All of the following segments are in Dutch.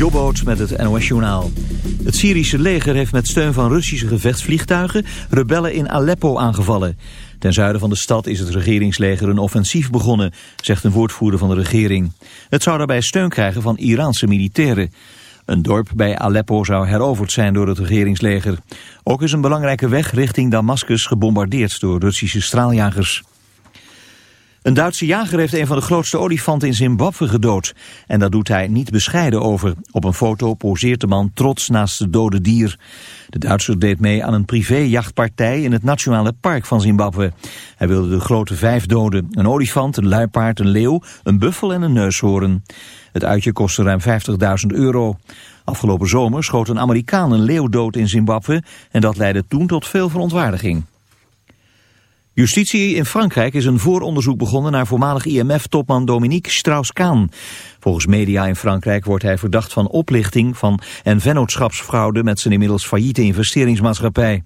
Jobboot met het NOS Journaal. Het Syrische leger heeft met steun van Russische gevechtsvliegtuigen rebellen in Aleppo aangevallen. Ten zuiden van de stad is het regeringsleger een offensief begonnen, zegt een woordvoerder van de regering. Het zou daarbij steun krijgen van Iraanse militairen. Een dorp bij Aleppo zou heroverd zijn door het regeringsleger. Ook is een belangrijke weg richting Damascus gebombardeerd door Russische straaljagers. Een Duitse jager heeft een van de grootste olifanten in Zimbabwe gedood. En daar doet hij niet bescheiden over. Op een foto poseert de man trots naast het dode dier. De Duitser deed mee aan een privéjachtpartij in het nationale park van Zimbabwe. Hij wilde de grote vijf doden. Een olifant, een luipaard, een leeuw, een buffel en een neushoorn. Het uitje kostte ruim 50.000 euro. Afgelopen zomer schoot een Amerikaan een leeuw dood in Zimbabwe... en dat leidde toen tot veel verontwaardiging. Justitie in Frankrijk is een vooronderzoek begonnen naar voormalig IMF-topman Dominique Strauss-Kaan. Volgens media in Frankrijk wordt hij verdacht van oplichting van en vennootschapsfraude met zijn inmiddels failliete investeringsmaatschappij.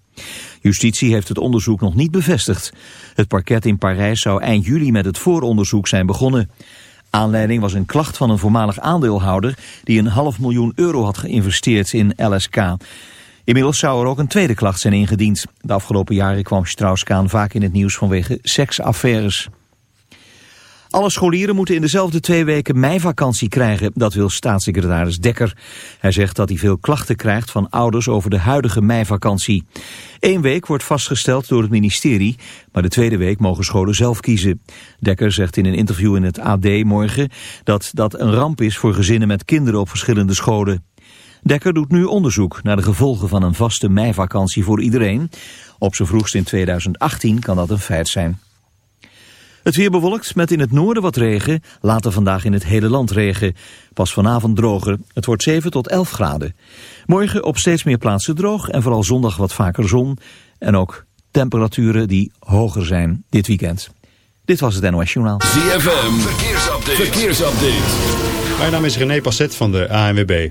Justitie heeft het onderzoek nog niet bevestigd. Het parket in Parijs zou eind juli met het vooronderzoek zijn begonnen. Aanleiding was een klacht van een voormalig aandeelhouder die een half miljoen euro had geïnvesteerd in LSK. Inmiddels zou er ook een tweede klacht zijn ingediend. De afgelopen jaren kwam Strauss-Kaan vaak in het nieuws vanwege seksaffaires. Alle scholieren moeten in dezelfde twee weken meivakantie krijgen, dat wil staatssecretaris Dekker. Hij zegt dat hij veel klachten krijgt van ouders over de huidige meivakantie. Eén week wordt vastgesteld door het ministerie, maar de tweede week mogen scholen zelf kiezen. Dekker zegt in een interview in het AD morgen dat dat een ramp is voor gezinnen met kinderen op verschillende scholen. Dekker doet nu onderzoek naar de gevolgen van een vaste meivakantie voor iedereen. Op zijn vroegst in 2018 kan dat een feit zijn. Het weer bewolkt met in het noorden wat regen, later vandaag in het hele land regen. Pas vanavond droger, het wordt 7 tot 11 graden. Morgen op steeds meer plaatsen droog en vooral zondag wat vaker zon. En ook temperaturen die hoger zijn dit weekend. Dit was het NOS Journaal. ZFM, verkeersupdate. verkeersupdate. Mijn naam is René Passet van de ANWB.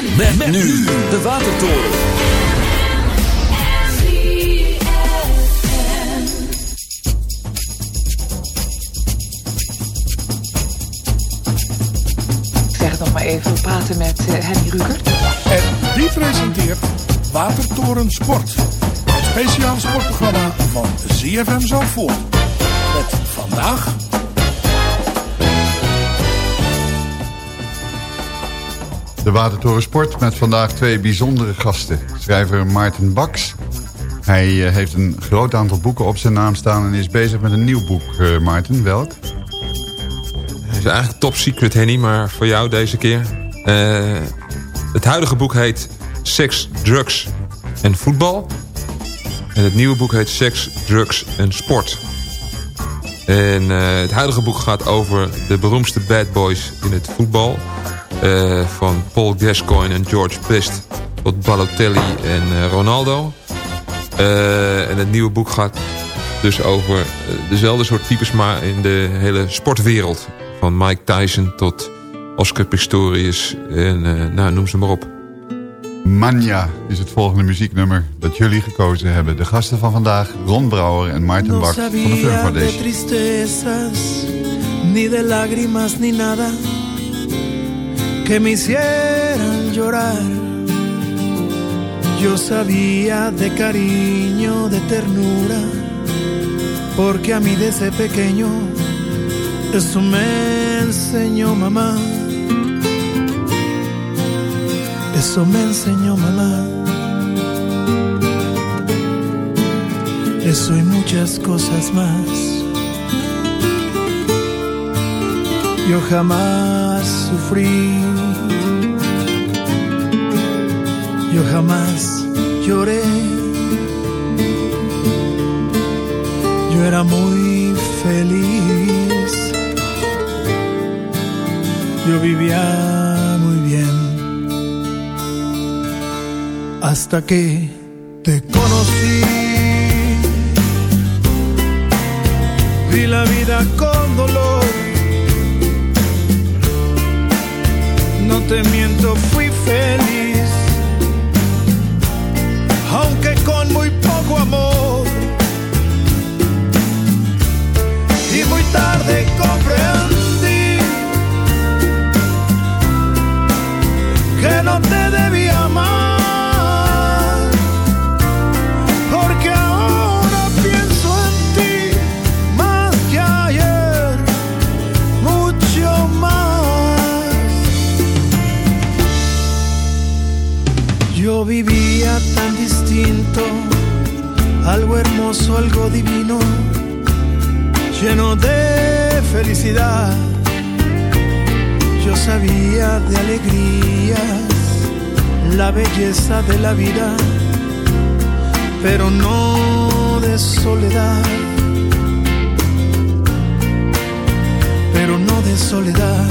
Met, nu de Watertoren. Ik zeg het nog maar even, we praten met uh, Henny Rukert. En die presenteert Watertoren Sport. Het speciale sportprogramma van ZFM Zandvoort. Met vandaag... De Watertoren Sport met vandaag twee bijzondere gasten. Schrijver Maarten Baks. Hij uh, heeft een groot aantal boeken op zijn naam staan en is bezig met een nieuw boek. Uh, Maarten, welk? Het is eigenlijk top secret, Henny, maar voor jou deze keer. Uh, het huidige boek heet Sex, Drugs en Voetbal. En het nieuwe boek heet Sex, Drugs en Sport. En het huidige boek gaat over de beroemdste bad boys in het voetbal... Uh, van Paul Gascoigne en George Best tot Balotelli en uh, Ronaldo. Uh, en het nieuwe boek gaat dus over dezelfde soort types... maar in de hele sportwereld. Van Mike Tyson tot Oscar Pistorius en nou, noem ze maar op. Mania is het volgende muzieknummer dat jullie gekozen hebben. De gasten van vandaag, Ron Brouwer en Maarten Bak van de Film Foundation. ni de lágrimas ni nada que me hicieran llorar. Yo sabía de cariño, de ternura, porque a mí desde pequeño eso me enseñó mamá. Eso me enseñó mamá. Eso y muchas cosas más. Yo jamás sufrí. Yo jamás lloré. Yo era muy feliz. Yo vivía muy bien. Hasta que te conocí. Vi la vida con dolor. No te miento, fui feliz. Tarde comprendí que no te debía amar. Porque ahora pienso en ti más que ayer, mucho más. Yo vivía tan distinto, algo hermoso, algo divino, lleno de felicidad. Yo sabía de alegrías, la belleza de la vida, pero no de soledad. Pero no de soledad.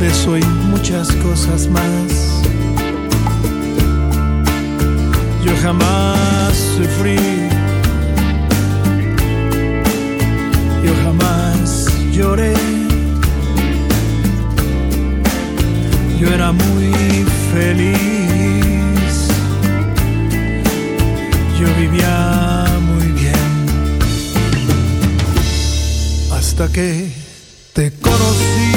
De eso y muchas cosas más. Yo jamás sufrí. Lloré. Yo era muy feliz. Yo vivía muy bien. Hasta que te conocí.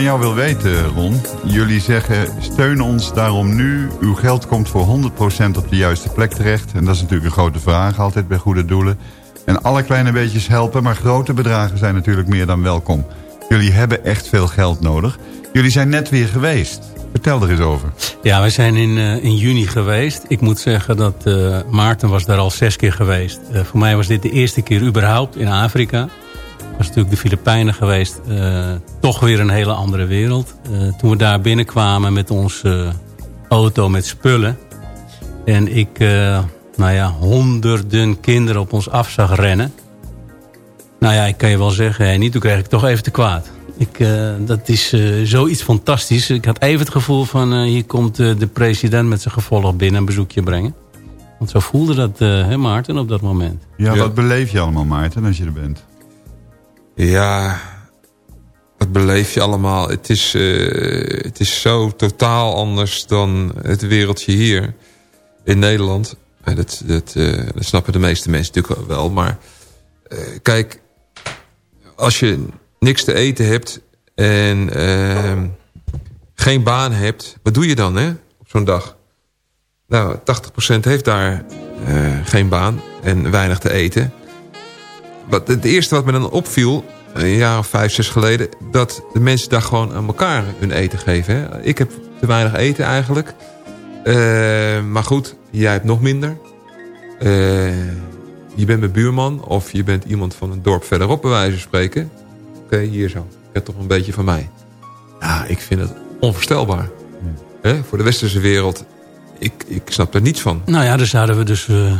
Van jou wil weten, Ron. Jullie zeggen, steun ons daarom nu. Uw geld komt voor 100% op de juiste plek terecht. En dat is natuurlijk een grote vraag altijd bij goede doelen. En alle kleine beetjes helpen, maar grote bedragen zijn natuurlijk meer dan welkom. Jullie hebben echt veel geld nodig. Jullie zijn net weer geweest. Vertel er eens over. Ja, we zijn in, eh, in juni geweest. Ik moet zeggen dat eh, Maarten was daar al zes keer geweest. Eh, voor mij was dit de eerste keer überhaupt in Afrika. Was natuurlijk de Filipijnen geweest. eh, toch weer een hele andere wereld. Eh, toen we daar binnenkwamen met onze auto met spullen. En ik, eh, nou ja, honderden kinderen op ons af zag rennen. Nou ja, ik kan je wel zeggen, niet, toen kreeg ik toch even te kwaad. Ik, eh, dat is eh, zoiets fantastisch. Ik had even het gevoel van, eh, hier komt eh, de president met zijn gevolg binnen een bezoekje brengen. Want zo voelde dat, eh, hè Maarten, op dat moment. Ja, wat beleef je allemaal, Maarten, als je er bent? Ja, wat beleef je allemaal? Het is, eh, het is zo totaal anders dan het wereldje hier in Nederland. Eh, Dat, dat, eh, dat snappen de meeste mensen natuurlijk wel. Maar eh, kijk, als je niks te eten hebt en eh, geen baan hebt... wat doe je dan hè, op zo'n dag? Nou, 80% heeft daar geen baan en weinig te eten. Wat, het eerste wat me dan opviel, een jaar of vijf, zes geleden... dat de mensen daar gewoon aan elkaar hun eten geven. Hè? Ik heb te weinig eten eigenlijk. Eh, maar goed, jij hebt nog minder. Eh, je bent mijn buurman of je bent iemand van een dorp verderop bij wijze van spreken. Oké, hier zo. Je hebt toch een beetje van mij. Ja, ik vind het onvoorstelbaar. Hè, voor de westerse wereld, ik, ik snap er niets van. Nou ja, daar zouden we dus eh,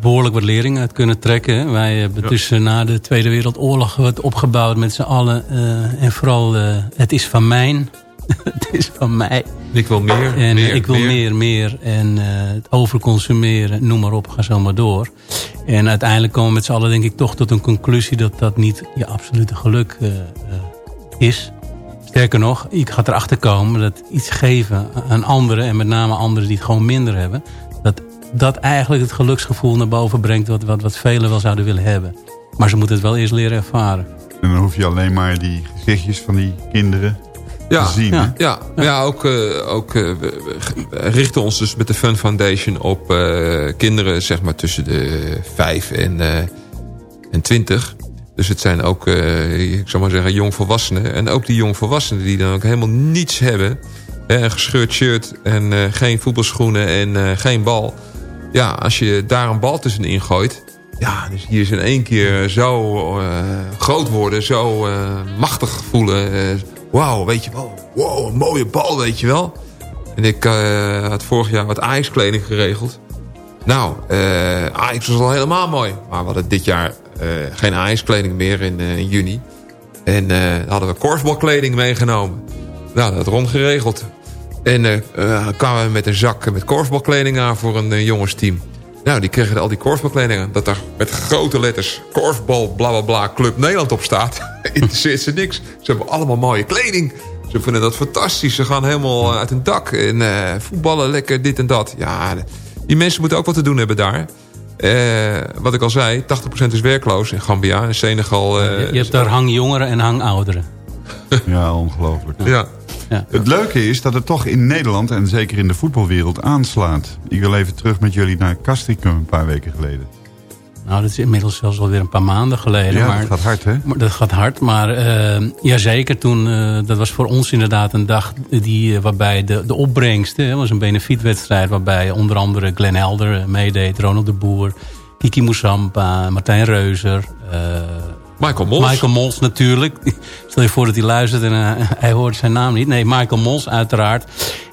behoorlijk wat lering uit kunnen trekken. hè. Wij hebben Ja. dus eh, na de Tweede Wereldoorlog wat opgebouwd met z'n allen. eh, en vooral, eh, het is van mijn. het is van mij. Ik wil meer, En meer, eh, ik wil meer. meer, meer. En het overconsumeren, noem maar op, ga zo maar door. En uiteindelijk komen we met z'n allen denk ik toch tot een conclusie... dat dat niet je absolute geluk is. Sterker nog, ik ga erachter komen dat iets geven aan anderen... en met name anderen die het gewoon minder hebben... dat eigenlijk het geluksgevoel naar boven brengt... wat, wat, wat velen wel zouden willen hebben. Maar ze moeten het wel eerst leren ervaren. En dan hoef je alleen maar die gezichtjes van die kinderen Ja, te zien. hè? ja, ja. Maar ja ook, eh, ook eh, we, richten ons dus met de Fun Foundation op eh, kinderen zeg maar tussen de 5 en, eh en 20. Dus het zijn ook, eh, ik zou maar zeggen, jongvolwassenen. En ook die jongvolwassenen die dan ook helemaal niets hebben. Hè, een gescheurd shirt en eh, geen voetbalschoenen en eh, geen bal. Ja, als je daar een bal tussenin gooit... Ja, dus hier is in één keer zo eh, groot worden, zo eh, machtig voelen. eh, Wauw, weet je wel. Wow, een mooie bal, weet je wel. En ik had vorig jaar wat Ajax-kleding geregeld. Nou, Ajax was al helemaal mooi. Maar we hadden dit jaar geen Ajax-kleding meer in, in juni. En hadden we korfbalkleding meegenomen. Nou, dat rondgeregeld. En eh eh, kwamen we met een zak met korfbalkleding aan voor een eh, jongensteam. Nou, die kregen al die korfbalkleding aan. Dat daar met grote letters korfbal bla bla bla Club Nederland op staat. Interesseert ze niks. Ze hebben allemaal mooie kleding. Ze vinden dat fantastisch. Ze gaan helemaal uit hun dak. En eh, voetballen lekker dit en dat. Ja, die mensen moeten ook wat te doen hebben daar. Eh, wat ik al zei, 80% is werkloos in Gambia. In Senegal... eh, je, je hebt daar hangjongeren en hangouderen. Ja, ongelooflijk. Ja. Ja. Het leuke is dat het toch in Nederland en zeker in de voetbalwereld aanslaat. Ik wil even terug met jullie naar Castricum een paar weken geleden. Nou, dat is inmiddels zelfs alweer een paar maanden geleden. Ja, maar, dat gaat hard hè? maar dat gaat hard. Maar eh jazeker, toen, eh, dat was voor ons inderdaad een dag die, eh, waarbij de, de opbrengst... hè, was een benefietwedstrijd waarbij onder andere Glenn Helder meedeed... Ronald de Boer, Kiki Moussampa, Martijn Reuzer... Michael Mols. Michael Mols natuurlijk. Stel je voor dat hij luistert en eh, hij hoort zijn naam niet. Nee, Michael Mols uiteraard.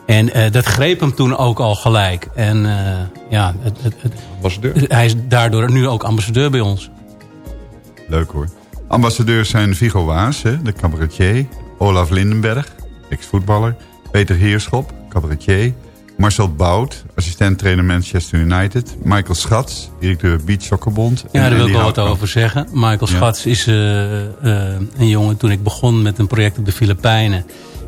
En eh, dat greep hem toen ook al gelijk. En eh, ja, het, het, het- Ambassadeur. hij is daardoor nu ook ambassadeur bij ons. Leuk hoor. Ambassadeurs zijn Vigo Waas, hè, de cabaretier. Olaf Lindenberg, ex-voetballer. Peter Heerschop, cabaretier. Marcel Bout, assistent-trainer Manchester United. Michael Schats, directeur Beach Soccerbond. Ja, daar wil ik wel wat over zeggen. Michael Ja. Schats is eh, eh, een jongen toen ik begon met een project op de Filipijnen.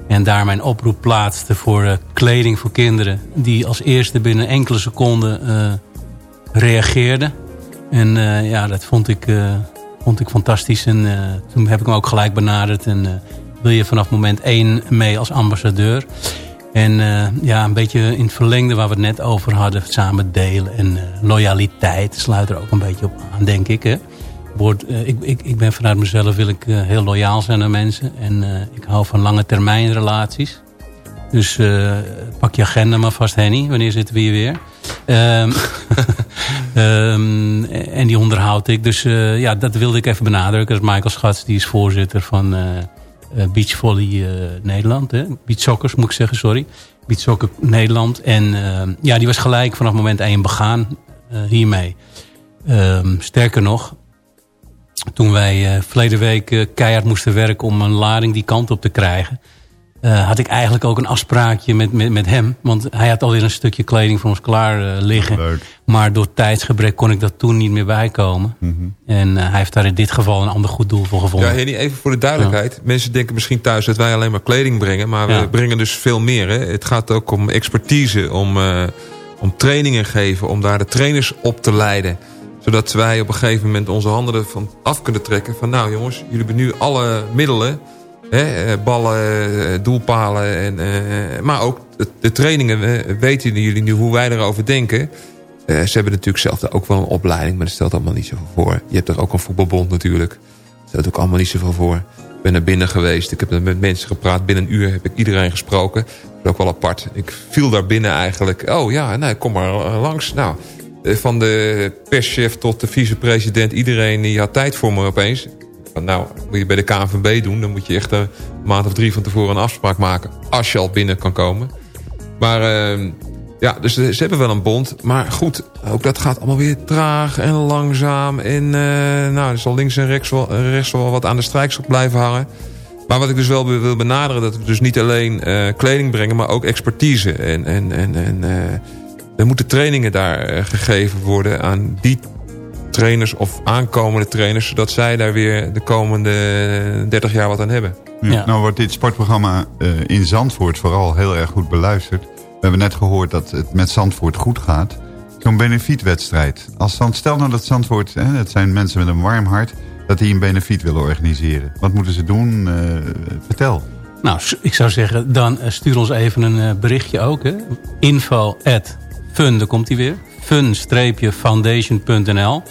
En daar mijn oproep plaatste voor eh, kleding voor kinderen. Die als eerste binnen enkele seconden reageerde. En ja, dat vond ik, vond ik fantastisch. En toen heb ik hem ook gelijk benaderd. En wil je vanaf moment één mee als ambassadeur? En eh, ja, een beetje in het verlengde waar we het net over hadden. Samen delen en eh, loyaliteit sluit er ook een beetje op aan, denk ik. Hè? Woord, eh, ik, ik, ik ben vanuit mezelf wil ik heel loyaal zijn aan mensen. En ik hou van lange termijn relaties. Dus pak je agenda maar vast, Henny. Wanneer zitten we hier weer? Ehm, ehm, en die onderhoud ik. Dus ja, dat wilde ik even benadrukken. Dat is Michael Schats, die is voorzitter van eh, Beach Volley eh, Nederland. Hè? Moet ik zeggen, sorry. Beach Soccer Nederland. En eh, ja, die was gelijk vanaf moment 1 begaan hiermee. Ehm, sterker nog, toen wij verleden week keihard moesten werken om een lading die kant op te krijgen... eh, had ik eigenlijk ook een afspraakje met, met, met hem. Want hij had alweer een stukje kleding voor ons klaar eh, liggen. Leuk. Maar door tijdsgebrek kon ik dat toen niet meer bijkomen. En eh, hij heeft daar in dit geval een ander goed doel voor gevonden. Ja, Henny, even voor de duidelijkheid. Mensen denken misschien thuis dat wij alleen maar kleding brengen. Maar we brengen dus veel meer. Hè. Het gaat ook om expertise, om, eh, om trainingen geven. Om daar de trainers op te leiden. Zodat wij op een gegeven moment onze handen ervan af kunnen trekken. Van nou jongens, jullie hebben nu alle middelen. Eh, ballen, eh, doelpalen. En, eh, maar ook de, trainingen. weten jullie nu hoe wij erover denken. Ze hebben natuurlijk zelf ook wel een opleiding. Maar dat stelt allemaal niet zoveel voor. Je hebt er ook een voetbalbond natuurlijk. Dat stelt ook allemaal niet zoveel voor. Ik ben er binnen geweest. Ik heb met mensen gepraat. Binnen een uur heb ik iedereen gesproken. Dat is ook wel apart. Ik viel daar binnen eigenlijk. Oh ja, nou, kom maar langs. Nou, van de perschef tot de vicepresident... iedereen die had tijd voor me opeens. Nou, moet je bij de KNVB doen... dan moet je echt een maand of drie van tevoren een afspraak maken... als je al binnen kan komen. Maar uh, ja, dus ze hebben wel een bond. Maar goed, ook dat gaat allemaal weer traag en langzaam. En uh, nou, er zal links en rechts wel, rechts wel wat aan de strijkstok blijven hangen. Maar wat ik dus wel wil benaderen... dat we dus niet alleen uh, kleding brengen, maar ook expertise. En, en, en, en uh, er moeten trainingen daar gegeven worden aan die trainers of aankomende trainers... zodat zij daar weer de komende 30 jaar wat aan hebben. Ja, ja. Nou wordt dit sportprogramma uh, in Zandvoort vooral heel erg goed beluisterd. We hebben net gehoord dat het met Zandvoort goed gaat. Zo'n benefietwedstrijd. Als Zand, stel nou dat Zandvoort, hè, het zijn mensen met een warm hart... dat die een benefiet willen organiseren. Wat moeten ze doen? Uh, vertel. Nou, ik zou zeggen, dan stuur ons even een berichtje ook. Hè. Info at fun, daar komt hij weer. fun-foundation.nl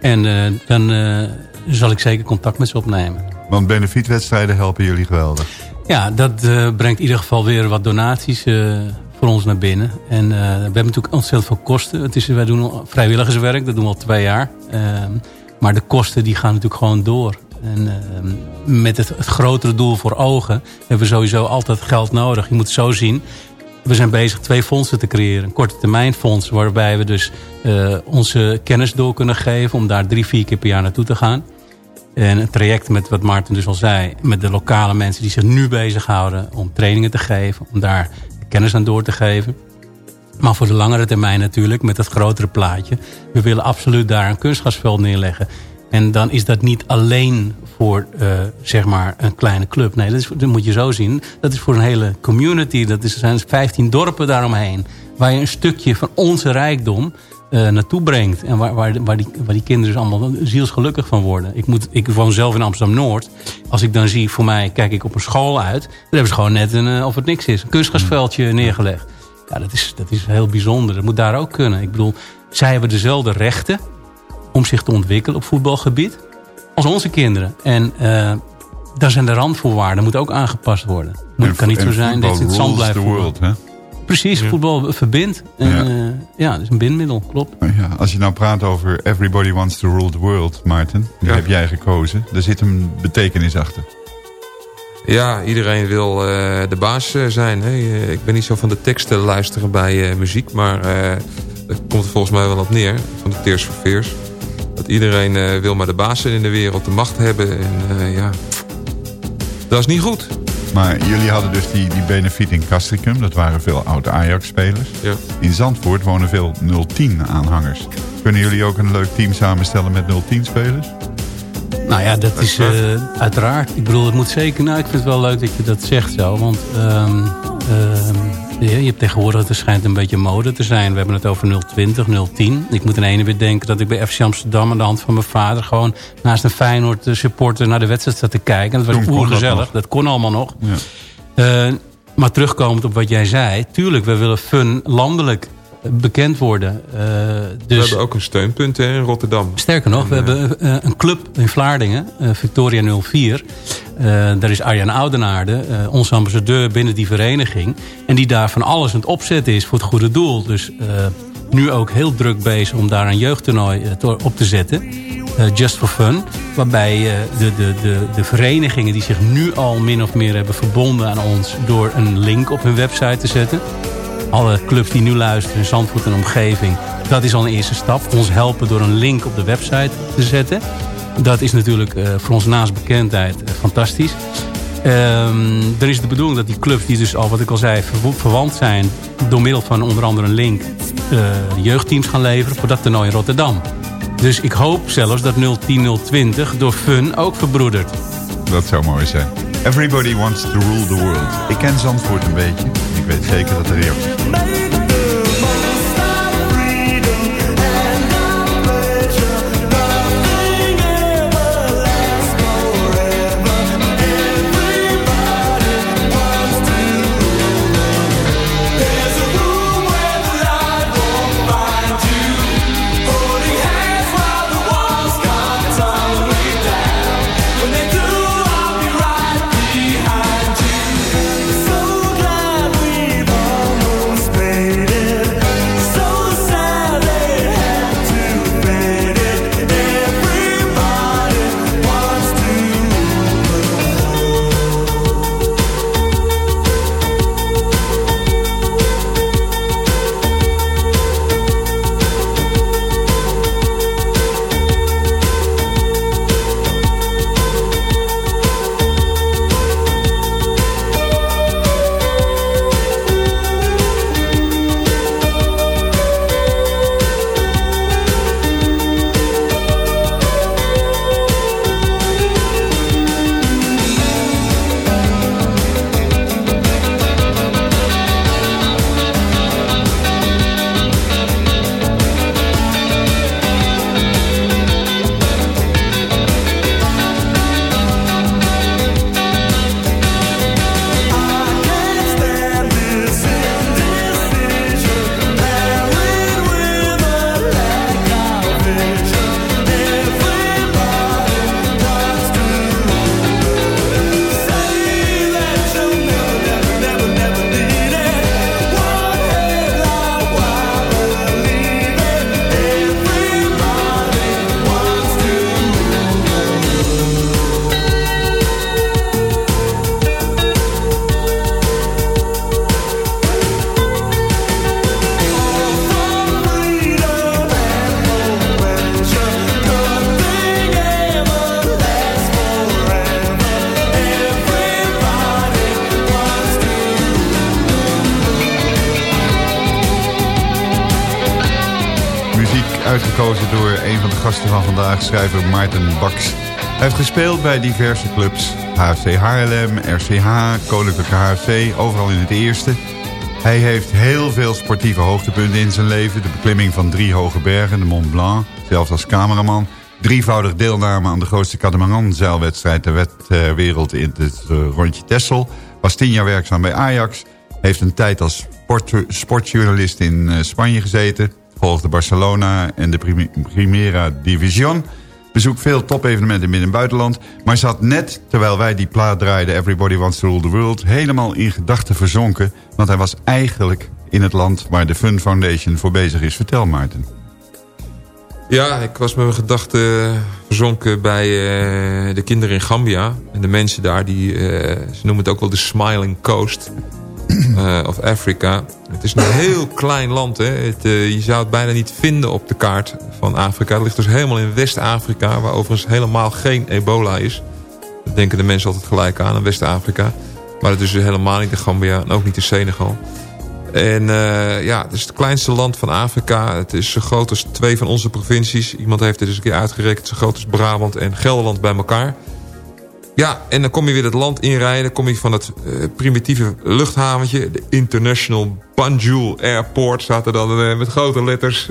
En uh, dan uh, zal ik zeker contact met ze opnemen. Want benefietwedstrijden helpen jullie geweldig. Ja, dat uh, brengt in ieder geval weer wat donaties voor ons naar binnen. En we hebben natuurlijk ontzettend veel kosten. Het is, wij doen vrijwilligerswerk, dat doen we al twee jaar. maar de kosten die gaan natuurlijk gewoon door. En met het, het, grotere doel voor ogen hebben we sowieso altijd geld nodig. Je moet het zo zien. We zijn bezig twee fondsen te creëren. Een korte termijn fonds waarbij we dus onze kennis door kunnen geven... om daar drie, vier keer per jaar naartoe te gaan. En een traject met wat Maarten dus al zei... met de lokale mensen die zich nu bezighouden... om trainingen te geven, om daar kennis aan door te geven. Maar voor de langere termijn natuurlijk, met dat grotere plaatje... we willen absoluut daar een kunstgasveld neerleggen. En dan is dat niet alleen voor uh, zeg maar een kleine club. Nee, dat, is, dat moet je zo zien. Dat is voor een hele community. Dat is, er zijn 15 dorpen daaromheen. Waar je een stukje van onze rijkdom uh, naartoe brengt. En waar, waar, waar, die, waar die kinderen dus allemaal zielsgelukkig van worden. Ik, moet, ik woon zelf in Amsterdam-Noord. Als ik dan zie, voor mij kijk ik op een school uit. Dan hebben ze gewoon net een, uh, of het niks is, een kunstgasveldje neergelegd. Ja, dat is, dat is heel bijzonder. Dat moet daar ook kunnen. Ik bedoel, zij hebben dezelfde rechten om zich te ontwikkelen op voetbalgebied als onze kinderen. En uh, daar zijn de randvoorwaarden, moet ook aangepast worden. Het kan niet zo zijn dat het zand blijft world, hè? Precies, ja. voetbal verbindt. En, ja. Uh, ja, dat is een bindmiddel, klopt. Ja, als je nou praat over Everybody Wants to Rule the World, Maarten. Die ja. heb jij gekozen. Daar zit een betekenis achter. Ja, iedereen wil uh, de baas zijn. Hè? Ik ben niet zo van de teksten luisteren bij uh, muziek. Maar daar komt er volgens mij wel op neer. Van de Tears for Fears. Dat iedereen wil maar de baas zijn in de wereld. De macht hebben. En ja, dat is niet goed. Maar jullie hadden dus die, die benefiet in Castricum. Dat waren veel oude Ajax-spelers. Ja. In Zandvoort wonen veel 010-aanhangers. Kunnen jullie ook een leuk team samenstellen met 010-spelers? Nou ja, dat is uh, uiteraard. Ik bedoel, het moet zeker... Nou, ik vind het wel leuk dat je dat zegt zo. Want um, um, je hebt tegenwoordig, het schijnt een beetje mode te zijn. We hebben het over 020, 010. Ik moet in ene weer denken dat ik bij FC Amsterdam... aan de hand van mijn vader gewoon naast een Feyenoord supporter... naar de wedstrijd zat te kijken. Dat was oergezellig. Dat kon allemaal nog. Ja. Uh, maar terugkomend op wat jij zei. Tuurlijk, we willen fun landelijk bekend worden. Uh, dus, we hebben ook een steunpunt hè, in Rotterdam. Sterker nog, en, we hebben uh, een club in Vlaardingen, Victoria 04. daar is Arjan Oudenaarde, onze ambassadeur binnen die vereniging. En die daar van alles aan het opzetten is voor het goede doel. Dus nu ook heel druk bezig om daar een jeugdtoernooi op te zetten. Just for Fun. Waarbij de, de, de, de verenigingen die zich nu al min of meer hebben verbonden aan ons... door een link op hun website te zetten alle clubs die nu luisteren in Zandvoort en omgeving. Dat is al een eerste stap. Ons helpen door een link op de website te zetten. Dat is natuurlijk uh, voor ons naastbekendheid uh, fantastisch. Um, er is de bedoeling dat die clubs die dus al, wat ik al zei, ver verwant zijn... door middel van onder andere een link uh, jeugdteams gaan leveren voor dat toernooi in Rotterdam. Dus ik hoop zelfs dat 010-020 door Fun ook verbroedert. Dat zou mooi zijn. Everybody wants to rule the world. Ik ken Zandvoort een beetje. Ik weet zeker dat er reacties vandaag, schrijver Maarten Baks. Hij heeft gespeeld bij diverse clubs. HFC Haarlem, RCH, Koninklijke HFC, overal in het eerste. Hij heeft heel veel sportieve hoogtepunten in zijn leven. De beklimming van drie hoge bergen, de Mont Blanc, zelfs als cameraman. Drievoudig deelname aan de grootste catamaran-zeilwedstrijd ter wereld in het eh, rondje Tessel. Was tien jaar werkzaam bij Ajax. Heeft een tijd als sport, sportjournalist in eh, Spanje gezeten. Volgde Barcelona en de Primera Division. Bezoekt veel topevenementen binnen en buitenland. Maar zat net, terwijl wij die plaat draaiden... Everybody Wants to Rule the World... helemaal in gedachten verzonken. Want hij was eigenlijk in het land waar de Fun Foundation voor bezig is. Vertel Maarten. Ja, ik was met mijn gedachten verzonken bij uh, de kinderen in Gambia. En de mensen daar, die, uh, ze noemen het ook wel de Smiling Coast uh, of Africa. Het is een heel klein land. Hè? Het, je zou het bijna niet vinden op de kaart van Afrika. Het ligt dus helemaal in West-Afrika, waar overigens helemaal geen ebola is. Dat denken de mensen altijd gelijk aan, in West-Afrika. Maar het is dus helemaal niet de Gambia en ook niet de Senegal. En uh, ja, het is het kleinste land van Afrika. Het is zo groot als twee van onze provincies. Iemand heeft het eens een keer uitgerekend. Zo groot als Brabant en Gelderland bij elkaar. Ja, en dan kom je weer het land inrijden. Kom je van het uh, primitieve luchthaventje. De International Banjul Airport staat er dan uh, met grote letters.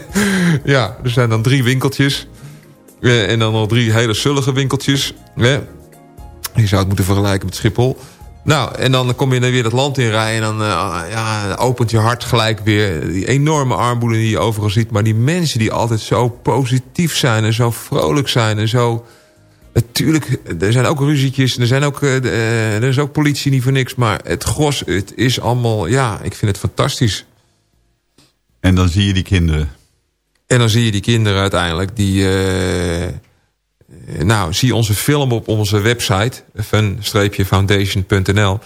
ja, er zijn dan drie winkeltjes. Uh, en dan nog drie hele zullige winkeltjes. Je zou het moeten vergelijken met Schiphol. Nou, en dan kom je dan weer het land in rijden... en dan ja, opent je hart gelijk weer die enorme armoede die je overal ziet. Maar die mensen die altijd zo positief zijn en zo vrolijk zijn en zo... Natuurlijk, er zijn ook ruzietjes, er, zijn ook, uh, er is ook politie niet voor niks... maar het gros, het is allemaal, ja, ik vind het fantastisch. En dan zie je die kinderen. En dan zie je die kinderen uiteindelijk die... Uh, nou, zie onze film op onze website, fun-foundation.nl.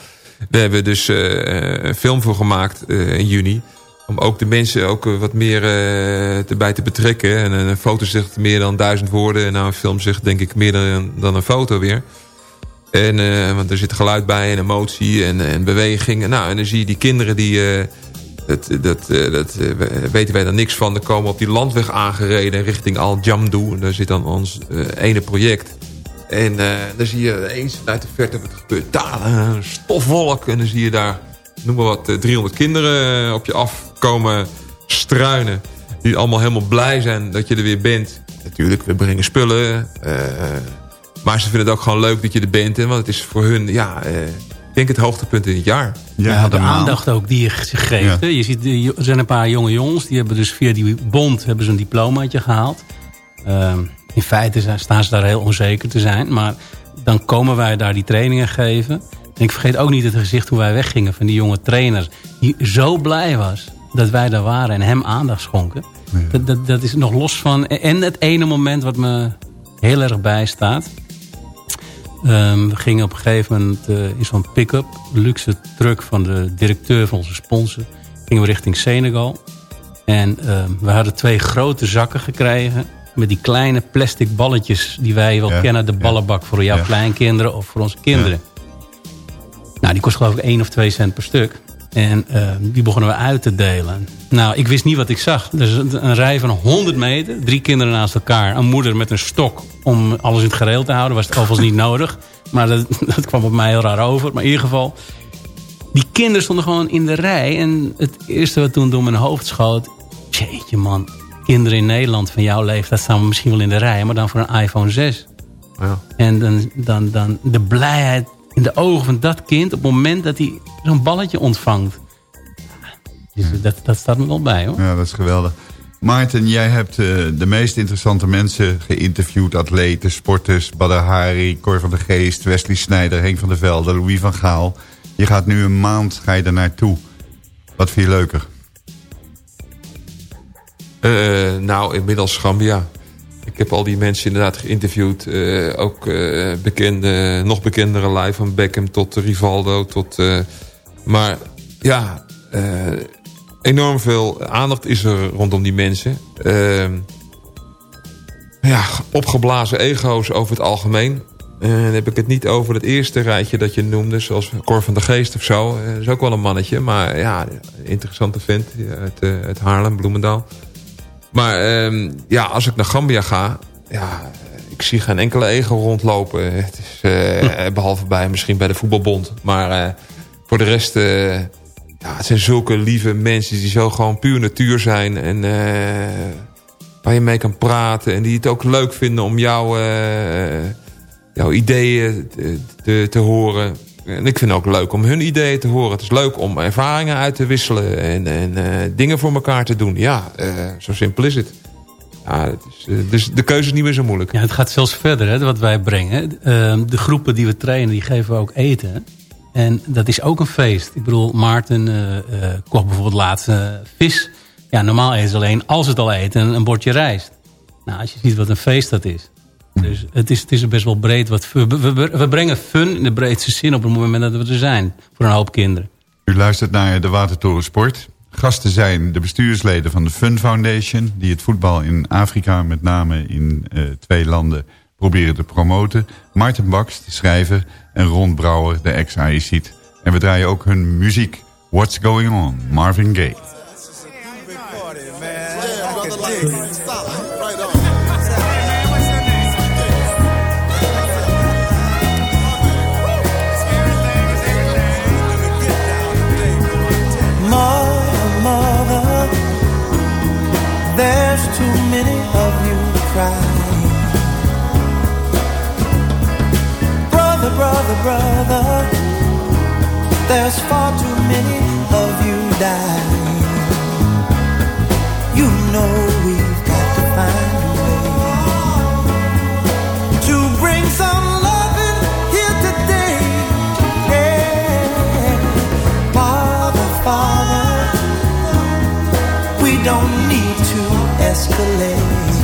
We hebben dus uh, een film voor gemaakt in juni. Om ook de mensen ook wat meer uh, erbij te betrekken. En een foto zegt meer dan duizend woorden. En nou, een film zegt denk ik meer dan, dan een foto weer. En, want er zit geluid bij en emotie en, en beweging. Nou, en dan zie je die kinderen die dat, dat, eh, dat eh, weten wij er niks van. Er komen op die landweg aangereden richting Al Jamdu. En daar zit dan ons ene project. En dan zie je eens vanuit de verte wat gebeurt. Daar een stofwolk. En dan zie je daar, noem maar wat, 300 kinderen op je afkomen struinen. Die allemaal helemaal blij zijn dat je er weer bent. Natuurlijk, we brengen spullen. maar ze vinden het ook gewoon leuk dat je er bent. Want het is voor hun, ja denk het hoogtepunt in het jaar. Ja, de aandacht ook die je geeft. Je ziet, er zijn een paar jonge jongens. Die hebben dus via die bond hebben ze een diplomaatje gehaald. Uh, in feite staan ze daar heel onzeker te zijn. Maar dan komen wij daar die trainingen geven. En ik vergeet ook niet het gezicht hoe wij weggingen van die jonge trainer. Die zo blij was dat wij daar waren en hem aandacht schonken. Dat, dat, dat is nog los van... En het ene moment wat me heel erg bijstaat Um, we gingen op een gegeven moment uh, in zo'n pick-up, luxe truck van de directeur van onze sponsor, gingen we richting Senegal. En uh, we hadden twee grote zakken gekregen met die kleine plastic balletjes die wij wel kennen. De ballenbak voor jouw kleinkinderen of voor onze kinderen. Nou, die kost geloof ik 1 of 2 cent per stuk. En uh, die begonnen we uit te delen. Nou, ik wist niet wat ik zag. Dus een rij van 100 meter, drie kinderen naast elkaar. Een moeder met een stok om alles in het gereel te houden. Was het overigens niet nodig. Maar dat, dat kwam op mij heel raar over. Maar in ieder geval, die kinderen stonden gewoon in de rij. En het eerste wat toen door mijn hoofd schoot... Jeetje man, kinderen in Nederland van jouw leeftijd staan misschien wel in de rij. Maar dan voor een iPhone 6. Ja. En dan, dan, dan de blijheid in de ogen van dat kind... op het moment dat hij zo'n balletje ontvangt. Dus dat, dat staat me wel bij hoor. Ja, dat is geweldig. Maarten, jij hebt uh, de meest interessante mensen geïnterviewd. Atleten, sporters, Badr Hari, Cor van de Geest, Wesley Snijder, Henk van der Velde, Louis van Gaal. Je gaat nu een maand ga je er naartoe. Wat vind je leuker? Uh, nou, inmiddels Gambia. Ik heb al die mensen inderdaad geïnterviewd. Uh, ook bekende, nog bekendere live van Beckham tot Rivaldo. Tot, maar ja, enorm veel aandacht is er rondom die mensen. Uh, ja, opgeblazen ego's over het algemeen. Dan heb ik het niet over het eerste rijtje dat je noemde... zoals Cor van de Geest of zo. Dat is ook wel een mannetje, maar ja, interessante vent uit, uit Haarlem, Bloemendaal. Maar ehm, ja, als ik naar Gambia ga... Ja, ik zie geen enkele ego rondlopen. Het is, eh, behalve bij misschien bij de voetbalbond. Maar eh, voor de rest... eh, ja, het zijn zulke lieve mensen die zo gewoon puur natuur zijn. En waar je mee kan praten. En die het ook leuk vinden om jou, jouw ideeën te, te, te horen. En ik vind het ook leuk om hun ideeën te horen. Het is leuk om ervaringen uit te wisselen. En, en eh, dingen voor elkaar te doen. Ja, eh, zo simpel is het. Het is, eh, dus de keuze is niet meer zo moeilijk. Ja, het gaat zelfs verder, hè, wat wij brengen. Ehm, de groepen die we trainen, die geven ook eten. En dat is ook een feest. Ik bedoel, Maarten kocht bijvoorbeeld laatst vis. Ja, normaal eten ze alleen, als het al eten, een bordje rijst. Nou, als je ziet wat een feest dat is. Dus het is, het is best wel breed. Wat, we, we, brengen fun in de breedste zin op het moment dat we er zijn. Voor een hoop kinderen. U luistert naar de Watertoren Sport. Gasten zijn de bestuursleden van de Fun Foundation... die het voetbal in Afrika, met name in eh, twee landen, proberen te promoten. Martin Baks, de schrijver, en Ron Brouwer, de ex-AICIT. En we draaien ook hun muziek What's Going On, Marvin Gaye. There's far too many of you dying. You know we've got to find a way to bring some loving here today. Yeah. Father, Father, we don't need to escalate.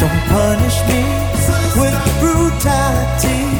Don't punish me with brutality.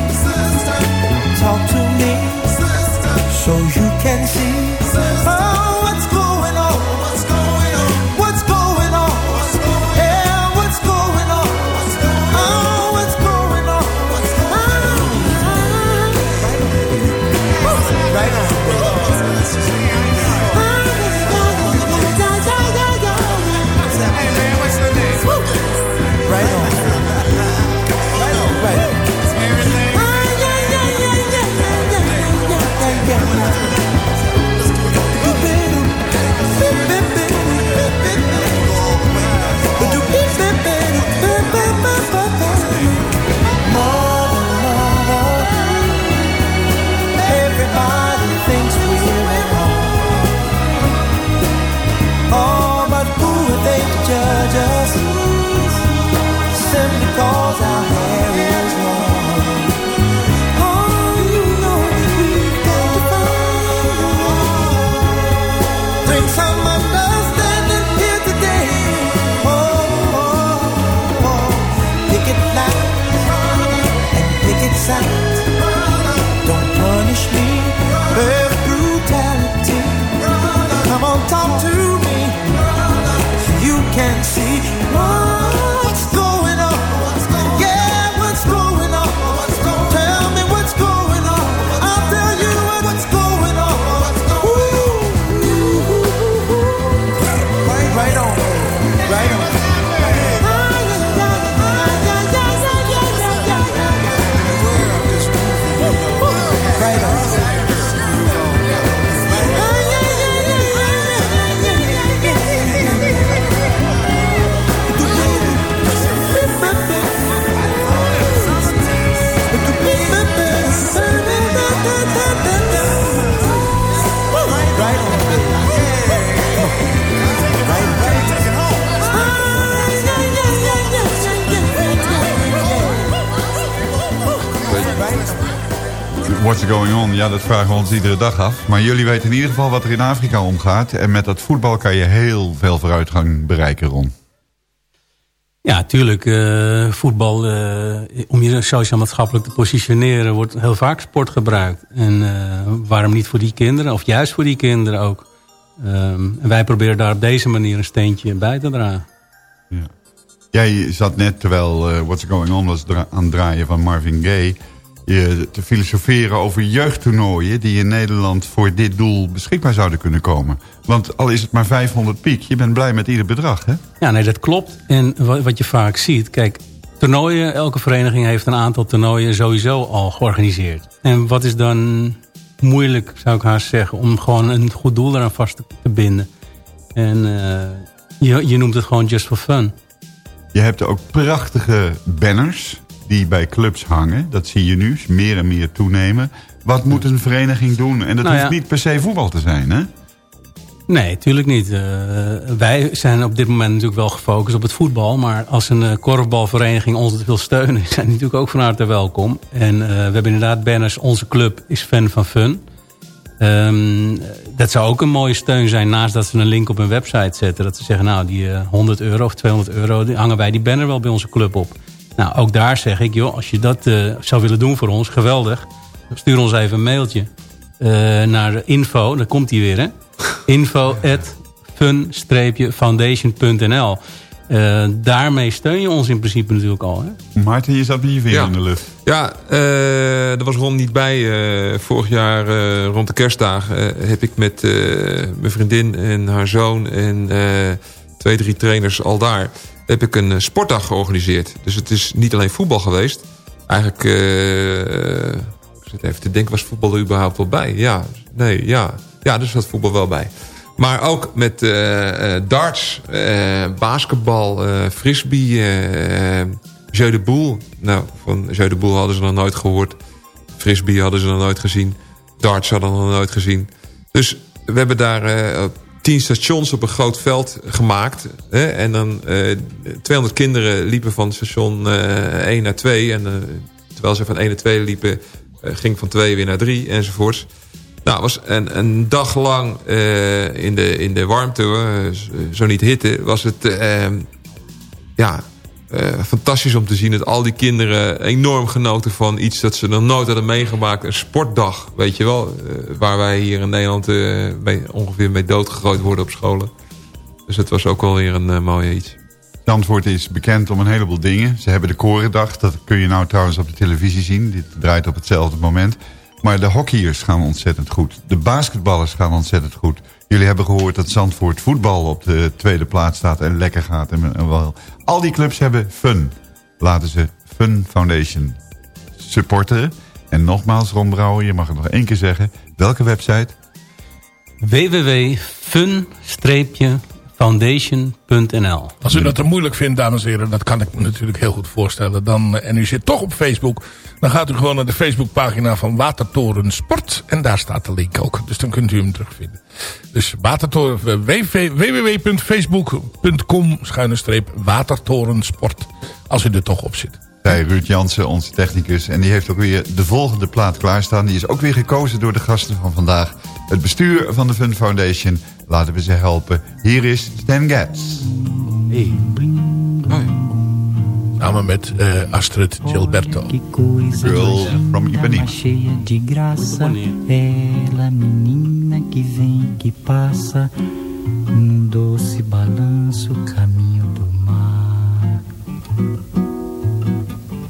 Can see. What's What's going on? Ja, dat vragen we ons iedere dag af. Maar jullie weten in ieder geval wat er in Afrika omgaat. En met dat voetbal kan je heel veel vooruitgang bereiken, Ron. Ja, tuurlijk. eh, voetbal, eh, om je sociaal-maatschappelijk te positioneren... wordt heel vaak sport gebruikt. En eh, waarom niet voor die kinderen? Of juist voor die kinderen ook. Ehm, en wij proberen daar op deze manier een steentje bij te dragen. Jij zat net, terwijl What's Going On was aan het draaien van Marvin Gaye... Je te filosoferen over jeugdtoernooien die in Nederland voor dit doel beschikbaar zouden kunnen komen. Want al is het maar 500 piek, je bent blij met ieder bedrag, hè? Ja, nee, dat klopt. En wa- wat je vaak ziet, kijk, toernooien, elke vereniging heeft een aantal toernooien sowieso al georganiseerd. En wat is dan moeilijk, zou ik haast zeggen, om gewoon een goed doel eraan vast te, te binden. En eh, je, je noemt het gewoon just for fun. Je hebt ook prachtige banners die bij clubs hangen. Dat zie je nu meer en meer toenemen. Wat moet een vereniging doen? En dat Nou hoeft ja. niet per se voetbal te zijn, hè? Nee, tuurlijk niet. Eh, wij zijn op dit moment natuurlijk wel gefocust op het voetbal. Maar als een eh, korfbalvereniging ons wil steunen... zijn die natuurlijk ook van harte welkom. En eh, we hebben inderdaad banners. Onze club is fan van fun. Ehm, dat zou ook een mooie steun zijn... naast dat ze een link op hun website zetten. Dat ze zeggen, nou, die eh, 100 euro of 200 euro... Die hangen wij die banner wel bij onze club op. Nou, ook daar zeg ik, joh, als je dat eh, zou willen doen voor ons... geweldig. Stuur ons even een mailtje eh, naar de info. Daar komt hij weer, hè? info at fun-foundation.nl Eh, Daarmee steun je ons in principe natuurlijk al. Hè? Maarten, je zat met je vinger Ja. in de lucht. Ja, eh er was Ron niet bij. eh, vorig jaar eh, rond de kerstdagen eh, heb ik met eh, mijn vriendin en haar zoon... en eh, twee, drie trainers al daar... heb ik een eh, sportdag georganiseerd. Dus het is niet alleen voetbal geweest. Eigenlijk, eh, ik zit even te denken, was voetbal er überhaupt wel bij? Ja, nee, ja. Ja, er zat voetbal wel bij. Maar ook met eh, darts, basketbal, frisbee, Jeu de Boel. Nou, van Jeu de Boel hadden ze nog nooit gehoord. Frisbee hadden ze nog nooit gezien. Darts hadden ze nog nooit gezien. Dus we hebben daar tien stations op een groot veld gemaakt. Hè? En dan eh 200 kinderen liepen van station eh 1 naar 2. En eh, terwijl ze van 1 naar 2 liepen, ging van 2 weer naar 3 enzovoorts. Nou, was een, een dag lang in, de, in de warmte, zo niet hitte, was het ja, eh, fantastisch om te zien dat al die kinderen enorm genoten van iets dat ze nog nooit hadden meegemaakt. Een sportdag, weet je wel. eh, waar wij hier in Nederland mee, ongeveer mee doodgegooid worden op scholen. Dus het was ook wel weer een mooie iets. Zandvoort is bekend om een heleboel dingen. Ze hebben de Korendag, dat kun je nou trouwens op de televisie zien. Dit draait op hetzelfde moment. Maar de hockeyers gaan ontzettend goed. De basketballers gaan ontzettend goed. Jullie hebben gehoord dat Zandvoort voetbal op de tweede plaats staat en lekker gaat. En, wel. Al die clubs hebben fun. Laten ze Fun Foundation supporteren. En nogmaals, Ron Brouwer, je mag het nog één keer zeggen. Welke website? www.fun-foundation.nl Als u dat te moeilijk vindt, dames en heren, dat kan ik me natuurlijk heel goed voorstellen. Dan, eh, en u zit toch op Facebook, dan gaat u gewoon naar de Facebookpagina van Watertoren Sport. En daar staat de link ook, dus dan kunt u hem terugvinden. Dus Watertoren, eh, www- www.facebook.com schuine streep Watertoren Sport. Als u er toch op zit. Zei Ruud Jansen, onze technicus. En die heeft ook weer de volgende plaat klaarstaan. Die is ook weer gekozen door de gasten van vandaag. Het bestuur van de Fun Foundation. Laten we ze helpen. Hier is Stan Getz. Samen met eh, Astrid Gilberto. Girl from Ipanema. cheia de graça, ela menina que vem que passa, num doce balanço caminho do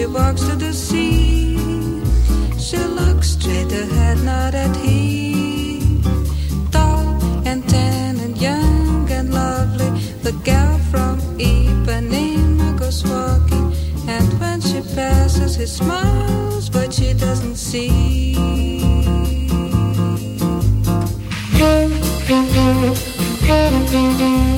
She walks to the sea, she looks straight ahead, not at him. Tall and tan and young and lovely, the gal from Ipanema goes walking. And when she passes, he smiles, but she doesn't see.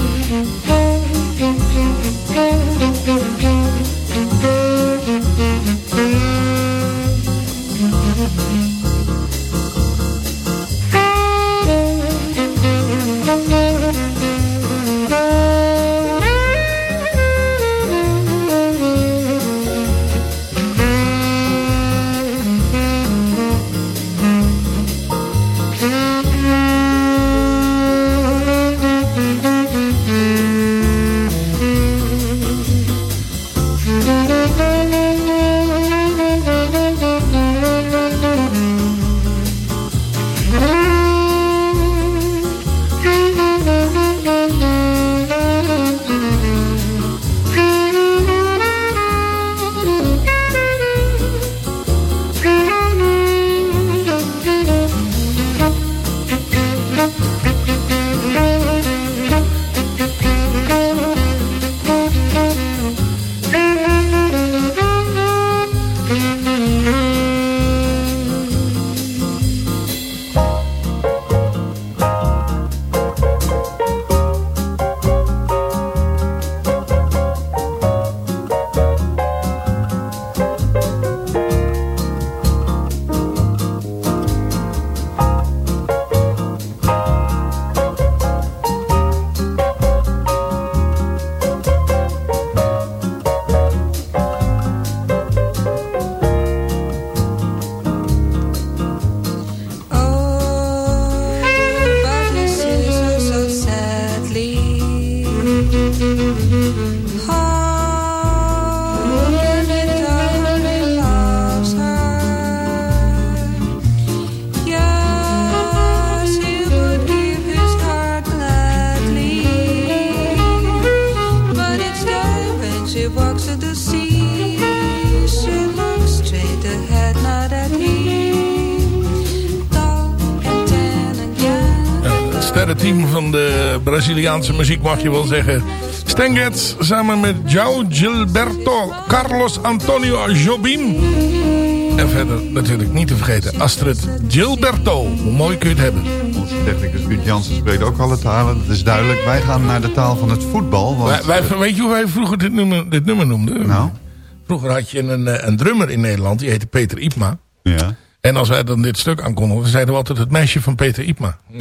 Braziliaanse muziek mag je wel zeggen. Stan Getz samen met João Gilberto, Carlos Antonio Jobim. En verder natuurlijk niet te vergeten Astrid Gilberto. Hoe mooi kun je het hebben. Onze technicus Ruud Jansen spreekt ook alle talen, dat is duidelijk. Wij gaan naar de taal van het voetbal. Want, Wij, wij- weet je hoe wij vroeger dit nummer, dit nummer noemden? Nou? Vroeger had je een, eh, een drummer in Nederland, die heette Peter Ipma. Ja. En als wij dan dit stuk aankondigden, zeiden we altijd het meisje van Peter Ipma.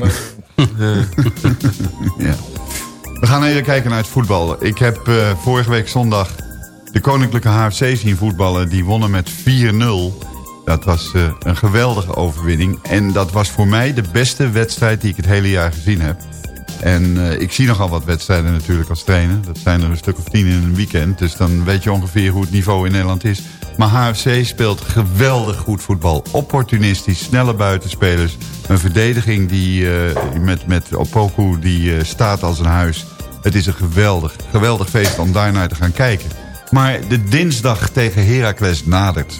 ja. We gaan even kijken naar het voetbal. Ik heb eh, vorige week zondag de Koninklijke HFC zien voetballen. Die wonnen met 4-0. Dat was eh, een geweldige overwinning. En dat was voor mij de beste wedstrijd die ik het hele jaar gezien heb. En eh, ik zie nogal wat wedstrijden natuurlijk als trainer. Dat zijn er een stuk of tien in een weekend. Dus dan weet je ongeveer hoe het niveau in Nederland is. Maar HFC speelt geweldig goed voetbal. Opportunistisch, snelle buitenspelers. Een verdediging die eh, met, met Opoku die eh, staat als een huis. Het is een geweldig, geweldig feest om daarnaar te gaan kijken. Maar de dinsdag tegen Heracles nadert.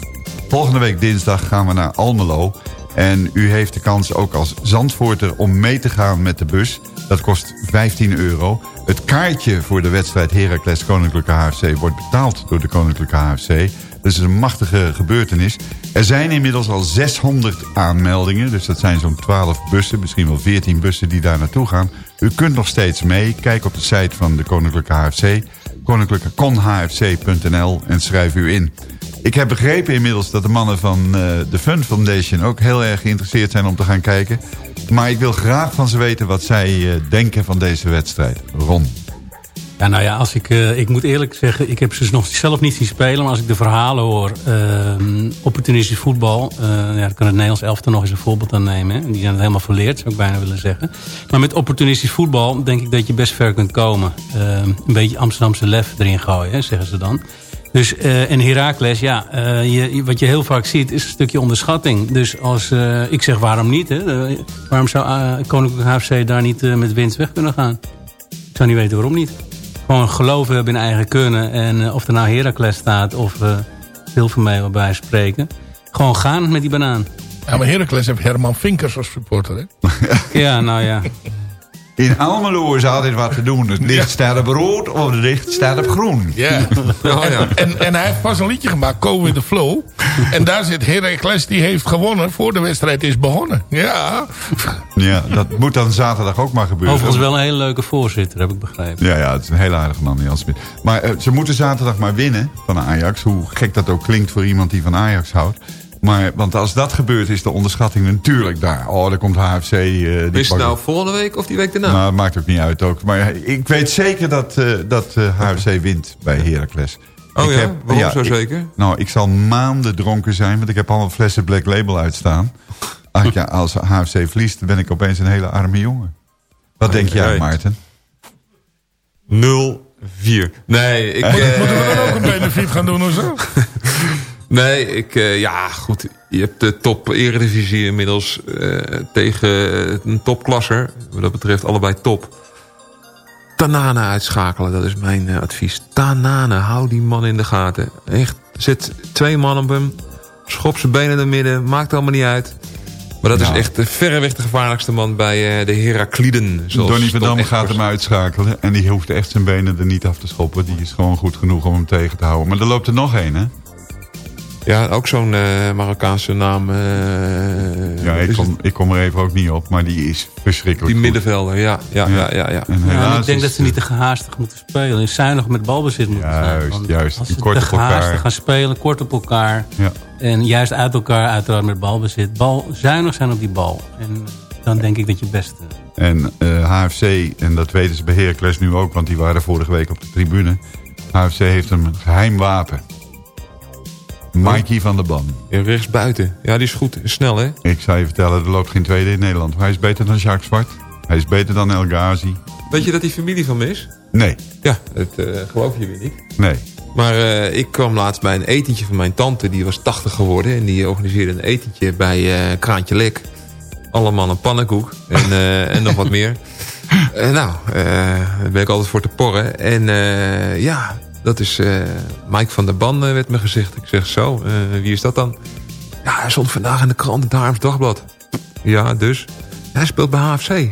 Volgende week dinsdag gaan we naar Almelo. En u heeft de kans ook als Zandvoorter om mee te gaan met de bus. Dat kost 15 euro. Het kaartje voor de wedstrijd Heracles Koninklijke HFC wordt betaald door de Koninklijke HFC. Dat is een machtige gebeurtenis. Er zijn inmiddels al 600 aanmeldingen. Dus dat zijn zo'n 12 bussen, misschien wel 14 bussen die daar naartoe gaan. U kunt nog steeds mee. Kijk op de site van de Koninklijke HFC. Koninklijkekonhfc.nl en schrijf u in. Ik heb begrepen inmiddels dat de mannen van eh, de Fun Foundation... ook heel erg geïnteresseerd zijn om te gaan kijken. Maar ik wil graag van ze weten wat zij eh, denken van deze wedstrijd. Ron. Ja, nou ja, als ik, eh, ik moet eerlijk zeggen, ik heb ze nog zelf niet zien spelen. Maar als ik de verhalen hoor, ehm, opportunistisch voetbal. eh, ja, dan kan het Nederlands elftal nog eens een voorbeeld aan nemen. Hè. Die zijn het helemaal verleerd, zou ik bijna willen zeggen. Maar met opportunistisch voetbal denk ik dat je best ver kunt komen. Ehm, een beetje Amsterdamse lef erin gooien, hè, zeggen ze dan. Dus, eh, en Heracles, ja, je, wat je heel vaak ziet is een stukje onderschatting. Dus als, ik zeg waarom niet, hè? Waarom zou Koninklijke HFC daar niet met winst weg kunnen gaan? Ik zou niet weten waarom niet. Gewoon geloven hebben in eigen kunnen. En eh, of er nou Heracles staat of uh, Hilvermeel bij spreken. Gewoon gaan met die banaan. Ja, maar Heracles heeft Herman Vinkers als supporter, hè? ja, nou ja. In Almelo is altijd wat te doen. Het licht staat op rood of het licht staat op groen. Ja. En, en, en hij heeft pas een liedje gemaakt, Go With The Flow. En daar zit Heracles, die heeft gewonnen voor de wedstrijd is begonnen. Ja. Ja, dat moet dan zaterdag ook maar gebeuren. Overigens wel een hele leuke voorzitter, heb ik begrepen. Ja, ja, het is een hele aardige man, Jan Smit. Maar uh, ze moeten zaterdag maar winnen van Ajax. Hoe gek dat ook klinkt voor iemand die van Ajax houdt. Maar, want als dat gebeurt, is de onderschatting natuurlijk daar. Oh, daar komt HFC... Uh, die is het nou volgende week of die week daarna? Nou, maakt ook niet uit ook. Maar ik weet zeker dat, uh, dat uh, HFC wint bij Heracles. Oh ik ja? Heb, Waarom ja, zo ik, zeker? Nou, ik zal maanden dronken zijn, want ik heb al een flessen Black Label uitstaan. Ach, ja, als HFC verliest, dan ben ik opeens een hele arme jongen. Wat Oh, denk jij, right. Maarten? 0-4. Nee, ik... Moet, moeten we dan ook een benefiet gaan doen of zo? Nee, ik, uh, ja goed. Je hebt de top eredivisie inmiddels uh, tegen een topklasser. Wat dat betreft allebei top. Tanane uitschakelen, dat is mijn uh, advies. Tanane, hou die man in de gaten. Echt, zet twee man op hem. Schop zijn benen het midden, maakt allemaal niet uit. Maar dat is echt verreweg de gevaarlijkste man bij de Herakliden. Donny van Dam gaat hem uitschakelen. En die hoeft echt zijn benen er niet af te schoppen. Die is gewoon goed genoeg om hem tegen te houden. Maar er loopt er nog één, hè? Ja, ook zo'n uh, Marokkaanse naam. Uh, ja, ik kom, ik kom er even ook niet op, maar die is verschrikkelijk Die goed. middenvelder, ja. ja, ja. ja, ja, ja. En ja ik denk dat ze niet te gehaastig moeten spelen. En zuinig met balbezit moeten juist, zijn. Want juist, als ze kort te op elkaar. gaan spelen, kort op elkaar. Ja. En juist uit elkaar, uiteraard met balbezit. Bal, zuinig zijn op die bal. En dan denk ik dat je best... En uh, HFC, en dat weten ze bij Heracles nu ook, want die waren vorige week op de tribune. HFC heeft een geheim wapen. Mikey van der Ban. Rechts buiten. Ja, die is goed. Snel, hè? Ik zou je vertellen, er loopt geen tweede in Nederland. Hij is beter dan Jacques Zwart. Hij is beter dan El Ghazi. Weet je dat die familie van me is? Nee. Ja, dat uh, geloof je weer niet. Nee. Maar uh, ik kwam laatst bij een etentje van mijn tante. Die was 80 geworden. En die organiseerde een etentje bij uh, Kraantje Lek. Allemaal een pannenkoek. En, en nog wat meer. nou, daar ben ik altijd voor te porren. En ja, dat is uh, Mike van der Ban, uh, werd me gezegd. Ik zeg zo, uh, wie is dat dan? Ja, hij stond vandaag in de krant, het Haarms Dagblad. Ja, dus. Hij speelt bij HFC.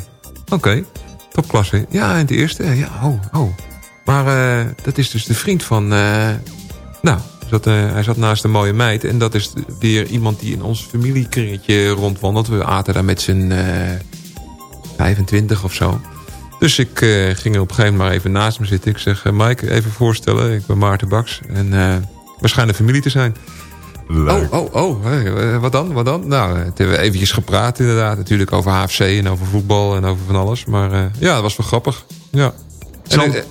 Oké, topklasse. Ja, in de eerste. Ja, oh, oh. Maar dat is dus de vriend van... nou, zat, hij zat naast een mooie meid. En dat is weer iemand die in ons familiekringetje rondwandelt. We aten daar met z'n 25 of zo. Dus ik uh, ging er op een gegeven moment maar even naast me zitten. Ik zeg, uh, Mike, even voorstellen. Ik ben Maarten Baks. En uh, we schijnen familie te zijn. Leuk. Oh, oh, oh. Hey, wat dan? Wat dan? Nou, het hebben we eventjes gepraat inderdaad. Natuurlijk over HFC en over voetbal en over van alles. Maar ja, dat was wel grappig. Ja. En,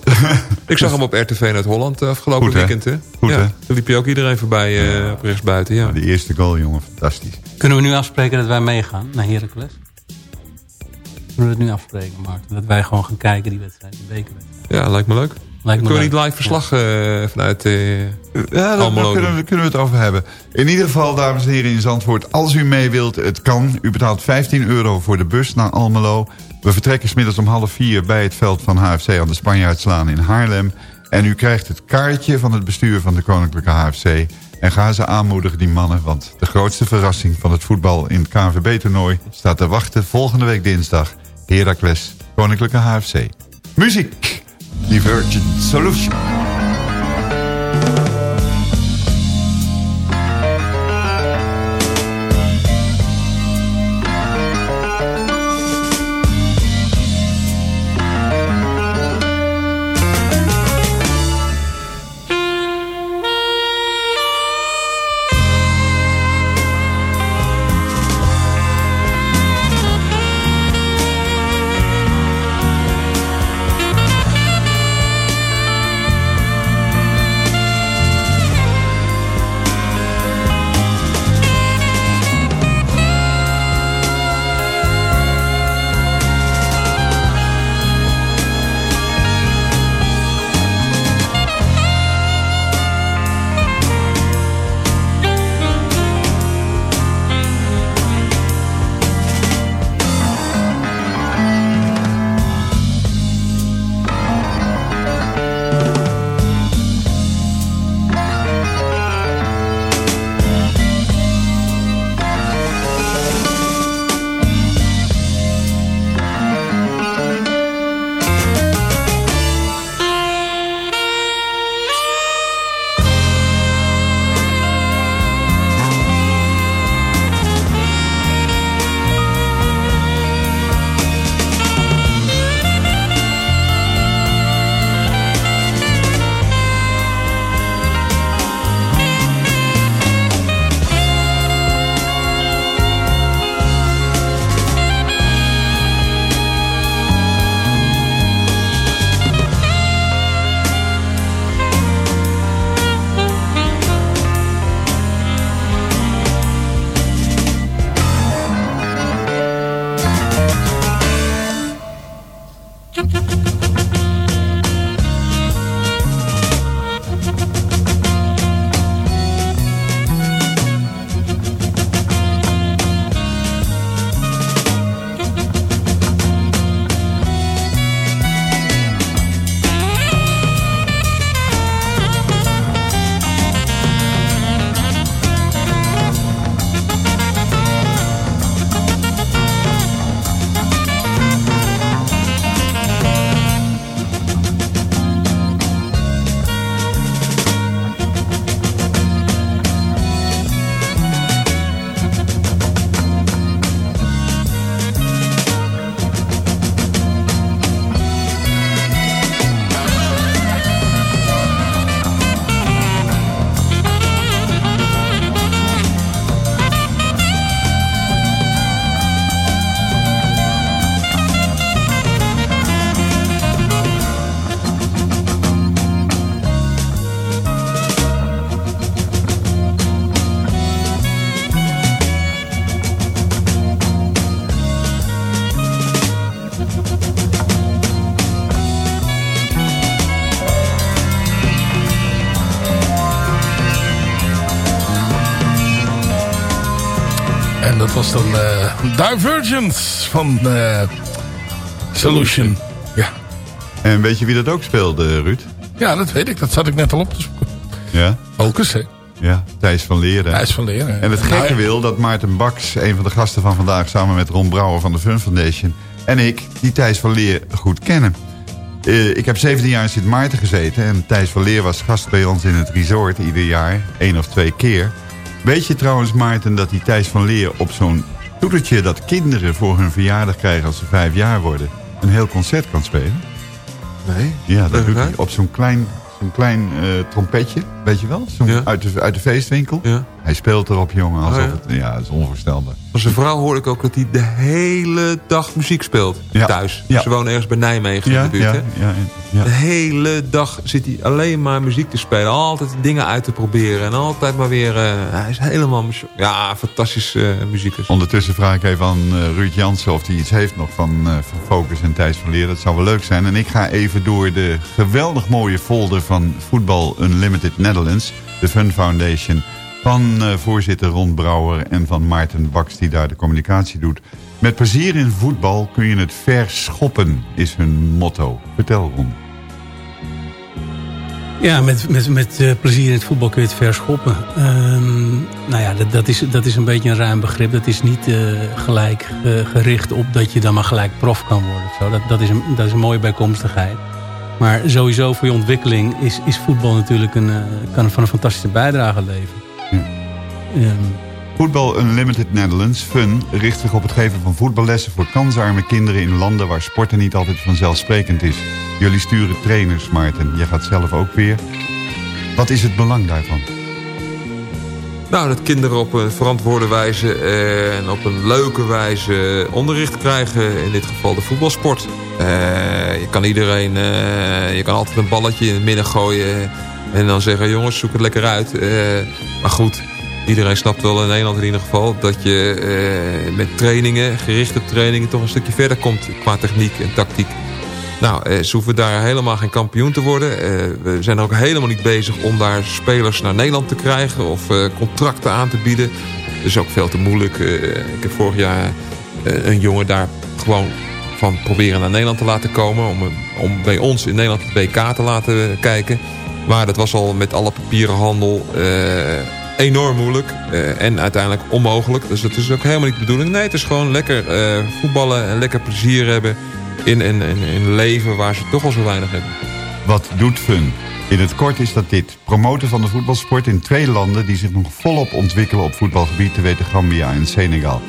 ik zag hem op RTV Noord-Holland afgelopen Goed, weekend. Hè? Goed, ja, hè? Toen liep je ook iedereen voorbij ja. op rechtsbuiten. Ja. De eerste goal, jongen. Fantastisch. Kunnen we nu afspreken dat wij meegaan naar Heracles? We het nu afspreken, Maarten? Dat wij gewoon gaan kijken die wedstrijd, die bekerwedstrijd. Ja, lijkt me leuk. Lijkt me kunnen leuk. we niet live verslag ja. uh, vanuit uh, Ja, daar, daar kunnen, we, kunnen we het over hebben. In ieder geval, dames en heren in Zandvoort, als u mee wilt, het kan. U betaalt 15 euro voor de bus naar Almelo. We vertrekken smiddags om half vier bij het veld van HFC aan de Spanjaardslaan in Haarlem. En u krijgt het kaartje van het bestuur van de Koninklijke HFC. En ga ze aanmoedigen, die mannen. Want de grootste verrassing van het voetbal in het KNVB-toernooi... staat te wachten volgende week dinsdag. Heracles, Koninklijke HFC. Muziek, Divergent Solution. Divergence van eh, Solution. Ja. En weet je wie dat ook speelde, Ruud? ja, dat weet ik. Dat zat ik net al op te zoeken. Ja? Focus, hè? Ja, Thijs van Leren. Thijs van Leren. En het gekke Nou, wil dat Maarten Baks, een van de gasten van vandaag... samen met Ron Brouwer van de Fun Foundation... en ik, die Thijs van Leer goed kennen. Eh, ik heb 17 jaar in Sint Maarten gezeten... en Thijs van Leer was gast bij ons in het resort ieder jaar. één of twee keer. Weet je trouwens, Maarten, dat die Thijs van Leer op zo'n toetertje... dat kinderen voor hun verjaardag krijgen als ze vijf jaar worden... een heel concert kan spelen? Nee? Ja, dat doet hij op zo'n klein, zo'n klein eh, trompetje, weet je wel? Ja. uit, de, uit de feestwinkel. Ja. Hij speelt erop, jongen. Alsof Oh, ja? Het, ja, dat is onvoorstelbaar. Van zijn vrouw hoorde ik ook dat hij de hele dag muziek speelt. Ja. Thuis. Ja. Ze wonen ergens bij Nijmegen in de buurt. ja, hè? ja, ja. De hele dag zit hij alleen maar muziek te spelen. Altijd dingen uit te proberen. En altijd maar weer... eh, hij is helemaal... Ja, fantastische uh, muzikus. Ondertussen vraag ik even aan eh, Ruud Jansen of hij iets heeft nog van, eh, van Focus en Thijs van Leer. Dat zou wel leuk zijn. En ik ga even door de geweldig mooie folder van Voetbal Unlimited Netherlands. De Fun Foundation. Van eh, voorzitter Ron Brouwer en van Maarten Baks die daar de communicatie doet. Met plezier in voetbal kun je het verschoppen, is hun motto. Vertel Ron. Ja, met, met, met eh, plezier in het voetbal kun je het verschoppen. Ehm nou ja, dat, dat, is, dat is een beetje een ruim begrip. Dat is niet eh, gelijk gericht op dat je dan maar gelijk prof kan worden. Zo. Dat, dat, is een, dat is een mooie bijkomstigheid. Maar sowieso voor je ontwikkeling is, is voetbal natuurlijk een, kan van een fantastische bijdrage leveren. Ehm, Voetbal Unlimited Netherlands, Fun, richt zich op het geven van voetballessen voor kansarme kinderen in landen waar sporten niet altijd vanzelfsprekend is. Jullie sturen trainers, Maarten. Je gaat zelf ook weer. Wat is het belang daarvan? Nou, dat kinderen op een verantwoorde wijze eh, en op een leuke wijze onderricht krijgen. In dit geval de voetbalsport. Eh, je kan iedereen, eh, je kan altijd een balletje in het midden gooien. En dan zeggen, jongens, zoek het lekker uit. Eh, maar goed, iedereen snapt wel in Nederland in ieder geval... dat je eh, met trainingen, gerichte trainingen... toch een stukje verder komt qua techniek en tactiek. Nou, eh, ze hoeven daar helemaal geen kampioen te worden. We zijn ook helemaal niet bezig om daar spelers naar Nederland te krijgen... of contracten aan te bieden. Dat is ook veel te moeilijk. Ik heb vorig jaar een jongen daar gewoon van proberen naar Nederland te laten komen... om, om bij ons in Nederland het WK te laten kijken. Maar dat was al met alle papieren handel eh, enorm moeilijk. eh, en uiteindelijk onmogelijk. Dus dat is ook helemaal niet de bedoeling. Nee, het is gewoon lekker eh, voetballen en lekker plezier hebben... In een, in, in leven waar ze toch al zo weinig hebben. Wat doet Fun? In het kort is dat dit. Promoten van de voetbalsport in twee landen die zich nog volop ontwikkelen op voetbalgebied, te weten Gambia en Senegal.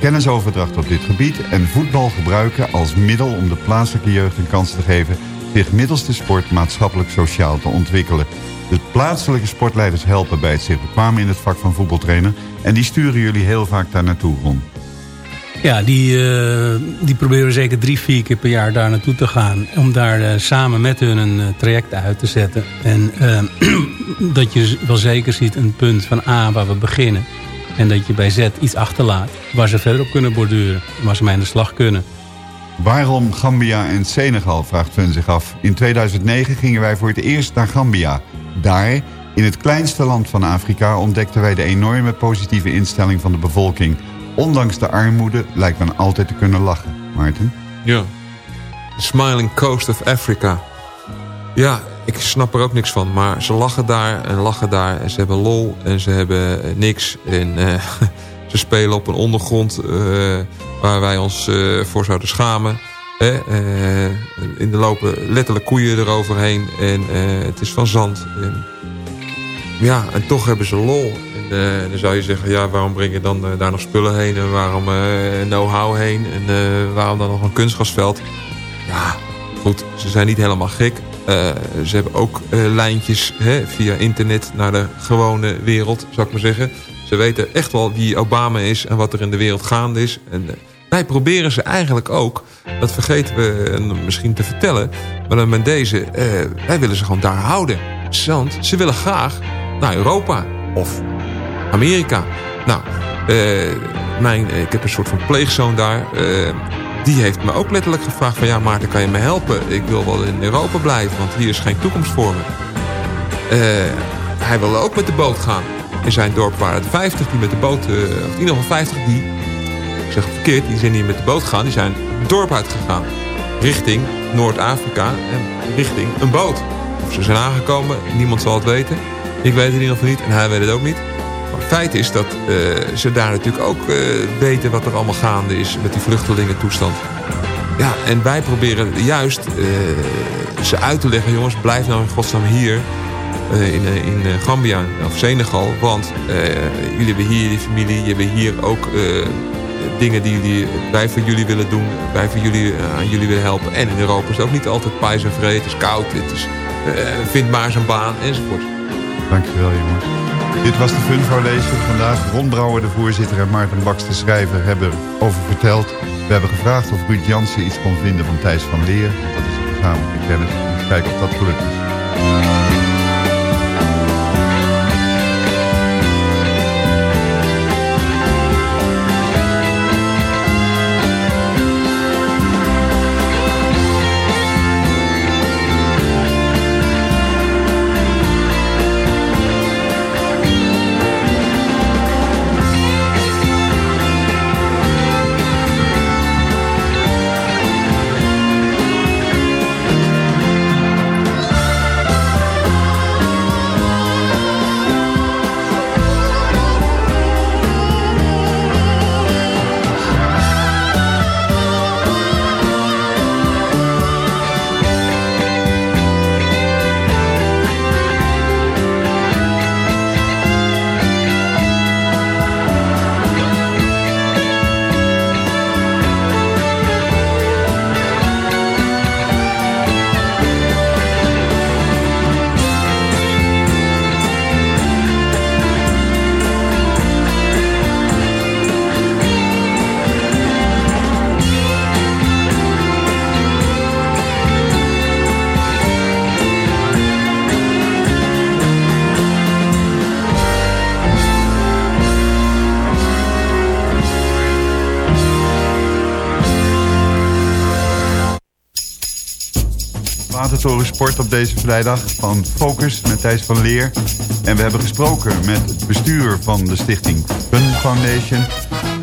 Kennisoverdracht op dit gebied en voetbal gebruiken als middel om de plaatselijke jeugd een kans te geven zich middels de sport maatschappelijk-sociaal te ontwikkelen. De plaatselijke sportleiders helpen bij het zich bekwamen in het vak van voetbaltrainer en die sturen jullie heel vaak daar naartoe, Ron. Ja, die, eh, die proberen zeker drie, vier keer per jaar daar naartoe te gaan. Om daar eh, samen met hun een eh, traject uit te zetten. En dat je wel zeker ziet een punt van A waar we beginnen. En dat je bij Z iets achterlaat waar ze verder op kunnen borduren. Waar ze mee aan de slag kunnen. Waarom Gambia en Senegal, vraagt Fun zich af. In 2009 gingen wij voor het eerst naar Gambia. Daar, in het kleinste land van Afrika, ontdekten wij de enorme positieve instelling van de bevolking. Ondanks de armoede lijkt men altijd te kunnen lachen. Maarten? Ja. The Smiling Coast of Africa. Ja, ik snap er ook niks van. Maar ze lachen daar en lachen daar. En ze hebben lol en ze hebben eh, niks. En eh, ze spelen op een ondergrond eh, waar wij ons eh, voor zouden schamen. Hè? Eh, in de lopen letterlijk koeien eroverheen. En eh, het is van zand. En, ja, en toch hebben ze lol. En dan zou je zeggen, ja, waarom breng je dan daar nog spullen heen? En waarom know-how heen? En waarom dan nog een kunstgrasveld? Ja, goed, ze zijn niet helemaal gek. Ze hebben ook lijntjes hè, via internet naar de gewone wereld, zou ik maar zeggen. Ze weten echt wel wie Obama is en wat er in de wereld gaande is. En wij proberen ze eigenlijk ook, dat vergeten we eh, misschien te vertellen... maar dan met deze, eh, wij willen ze gewoon daar houden. Want ze willen graag naar Europa of Amerika. Nou, eh, mijn, ik heb een soort van pleegzoon daar. die heeft me ook letterlijk gevraagd van... ja Maarten, kan je me helpen? Ik wil wel in Europa blijven, want hier is geen toekomst voor me. Hij wilde ook met de boot gaan. Er zijn dorpen waar het 50 die met de boot... of in ieder geval 50 die... Ik zeg verkeerd, die zijn niet met de boot gegaan. Die zijn het dorp uitgegaan. Richting Noord-Afrika en richting een boot. Of ze zijn aangekomen, niemand zal het weten. Ik weet het in ieder geval niet en hij weet het ook niet. Maar feit is dat eh, ze daar natuurlijk ook eh, weten wat er allemaal gaande is met die vluchtelingentoestand. Ja, en wij proberen juist eh, ze uit te leggen, jongens, blijf nou in godsnaam hier in, in Gambia of Senegal. Want jullie hebben hier die familie, je hebben hier ook dingen die jullie, wij voor jullie willen doen. Wij voor jullie, eh, aan jullie willen helpen. En in Europa is het ook niet altijd pijs en vrede. Het is koud, eh, vind maar zijn baan enzovoort. Dankjewel jongens. Dit was de Fun Foundation. Vandaag Ron Brouwer, de voorzitter, en Maarten Baks, de schrijver, hebben over verteld. We hebben gevraagd of Ruud Jansen iets kon vinden van Thijs van Leer. Dat is een gezamenlijke kennis. Eens kijken of dat gelukt is. Sport op deze vrijdag van Focus met Thijs van Leer. En we hebben gesproken met het bestuur van de stichting Fun Foundation.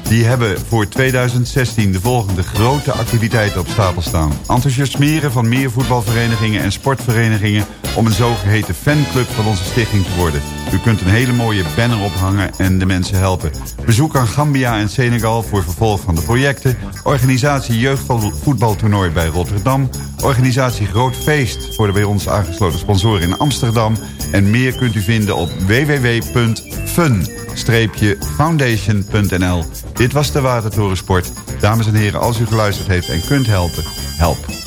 Die hebben voor 2016 de volgende grote activiteiten op stapel staan. Enthousiasmeren van meer voetbalverenigingen en sportverenigingen... om een zogeheten fanclub van onze stichting te worden. U kunt een hele mooie banner ophangen en de mensen helpen. Bezoek aan Gambia en Senegal voor vervolg van de projecten. Organisatie jeugdvoetbaltoernooi bij Rotterdam. Organisatie Groot Feest voor de bij ons aangesloten sponsoren in Amsterdam. En meer kunt u vinden op www.fun-foundation.nl. Dit was de Watertorensport. Dames en heren, als u geluisterd heeft en kunt helpen, help.